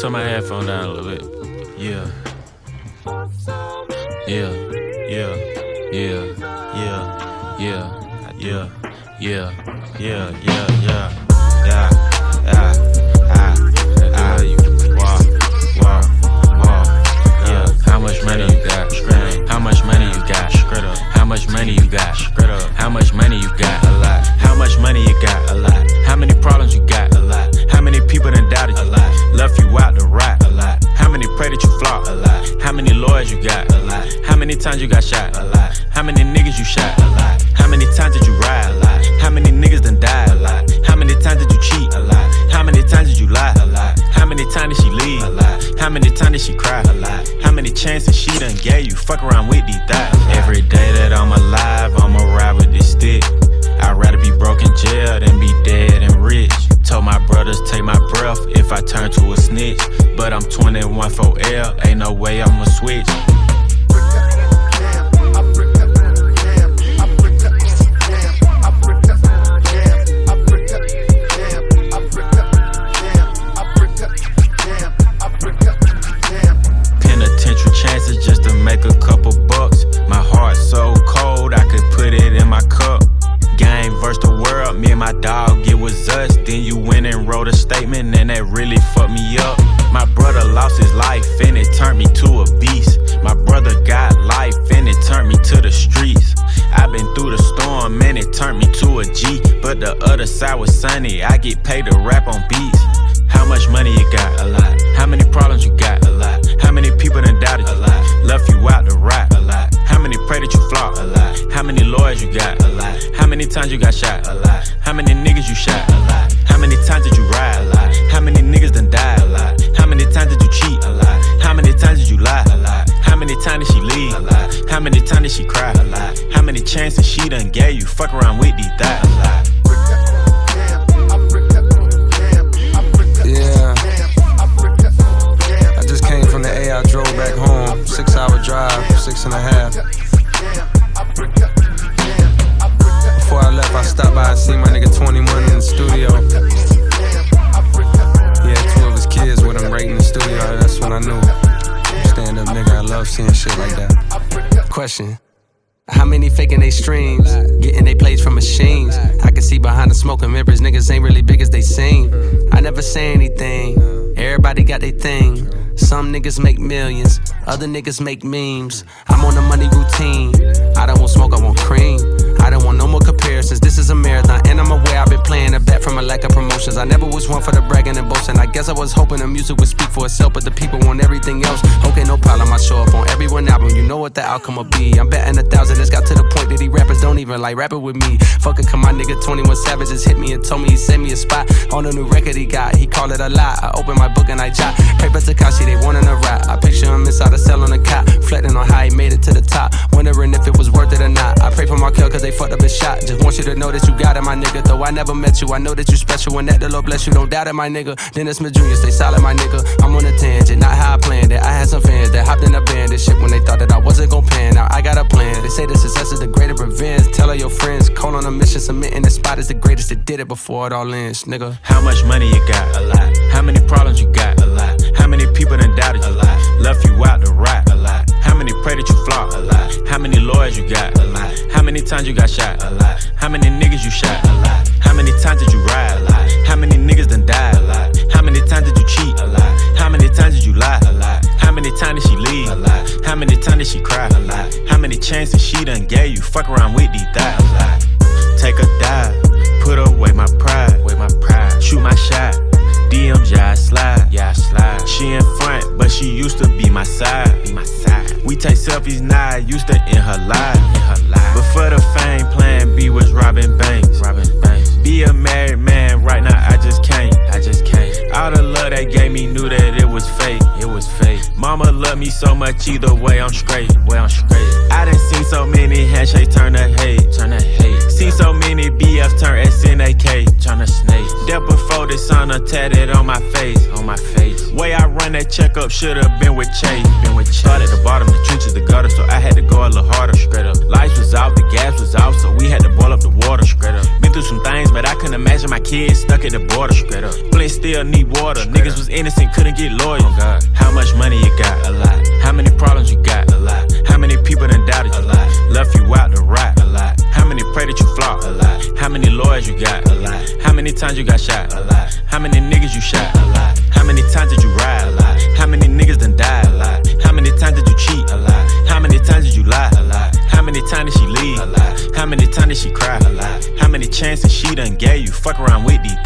turn my headphone down a little bit. Yeah. Yeah. Yeah. Yeah. Yeah. Yeah. Yeah. Yeah. Yeah. Yeah. Yeah. Yeah. Yeah. Ah. Ah. You. Wow. Wow. Wow. Yeah. How much money you got? How much money you got? How much money you got? How much money you got? A lot. How much money you got? A lot. How many problems you got? A lot. How many people done doubted you? A lot. Left you out to rot? A lot. How many pray that you flop? A lot. How many lawyers you got? A lot. How many times you got shot? A lot. How many niggas you shot? A lot. How many times did you ride? A lot. How many niggas done died? A lot. How many times did you cheat? A lot. How many times did you lie? A lot. How many times did she leave? A lot. How many times did she cry? A lot. How many chances she done gave you? Fuck around with these thighs. Every day that I'm alive, I'ma ride with this stick. I'd rather be broke in jail than be dead and rich. Told my brothers take my breath if I turn to a snitch. But I'm 21 for L, ain't no way I'ma switch. Then you went and wrote a statement, and that really fucked me up. My brother lost his life, and it turned me to a beast. My brother got life, and it turned me to the streets. I've been through the storm, and it turned me to a G. But the other side was sunny, I get paid to rap on beats. How much money you got? A lot. How many problems you got? A lot. How many people done doubted you? A lot. Left you out to rot? A lot. How many pray that you flop? A lot. How many lawyers you got? A lot. How many times you got shot? A lot. How many niggas you shot? Seen my nigga 21 in the studio. Had two of his kids with him right in the studio. That's when I knew. Stand up nigga, I love seeing shit like that. Question. How many faking they streams? Getting they plays from machines. I can see behind the smoke mirrors, niggas ain't really big as they seem. I never say anything. Everybody got their thing. Some niggas make millions, other niggas make memes. I'm on a money routine. I don't want smoke, I want cream. I don't want no more comparisons. This is a marathon, and I'm aware I've been playing a bet from a lack of promotions. I never was one for the bragging and boasting. I guess I was hoping the music would speak for itself, but the people want everything else. Okay, no problem. I show up on every one album. You know what the outcome will be. I'm betting a thousand. It's got to the point that these rappers don't even like rapping with me. Fuck it, come my nigga 21 Savages hit me and told me he sent me a spot on a new record he got. He called it a lie. I open my book and I jot. Paper Tekashi, they wanting a rap. I picture him inside a cell on a cot, reflecting on how he made it to the top. Wondering if it was worth it or not. I pray for Markelle cause they fucked up his shot. Just want you to know that you got it, my nigga. Though I never met you, I know that you special and that the Lord bless you. Don't doubt it, my nigga. Dennis Smith Jr., stay solid, my nigga. I'm on a tangent, not how I planned it. I had some fans that hopped in a band and shit when they thought that I wasn't gon' pan. Now I got a plan. They say the success is the greater revenge. Tell all your friends, call on a mission, submitting the spot is the greatest that did it before it all ends, nigga. How much money you got? A lot. How many problems you got? A lot. How many people done doubted you? A lot. Left you out to rot? A lot. How many pray that you flop? A lot. How many lawyers you got? A lot. How many times you got shot? A lot. How many niggas you shot? A lot. How many times did you ride? A lot. How many niggas done died? A lot. How many times did you cheat? A lot. How many times did you lie? A lot. How many times did she leave? A lot. How many times did she cry? A lot. How many chances she done gave you? Fuck around with these thighs? A lot. Take a dive, put away my pride, away my pride. Shoot my shot, DMs, yeah I slide, yeah I slide. She in front, but she used to be my side, be my side. We take selfies now, used to in her life, in her life. But for the fame, Plan B was Robin Banks, Robin Banks. Be a married man, right now I just can't, I just can't. All the love they gave me knew that it was fake, it was fake. Mama loved me so much, either way I'm straight, way I'm straight. I done seen so many handshakes turn to hate, turn to hate. See so many BF turn SNAK, turn to snake. This sun tatted on my face, on my face. Way I run that checkup should've been with Chase. Been with Chase. Started at the bottom, the trenches, the gutter, so I had to go a little harder. Straight up. Lights was out, the gas was out, so we had to boil up the water. Straight up. Been through some things, but I couldn't imagine my kids stuck at the border. Straight up. Flint still need water. Straight Niggas up. was innocent, couldn't get lawyers. Oh God. How much money you got? A lot. How many problems you got? A lot. How many people done doubted you? A lot. Left you out to rot? A lot. How many pray that you flop? A lot. How many lawyers you got? A lot. How many times you got shot? A lot. Niggas you shot? A lot. How many times did you ride? A lot. How many niggas done died? A lot. How many times did you cheat? A lot. How many times did you lie? A lot. How many times did she leave? A lot. How many times did she cry? A lot. How many chances she done gave you? Fuck around with these.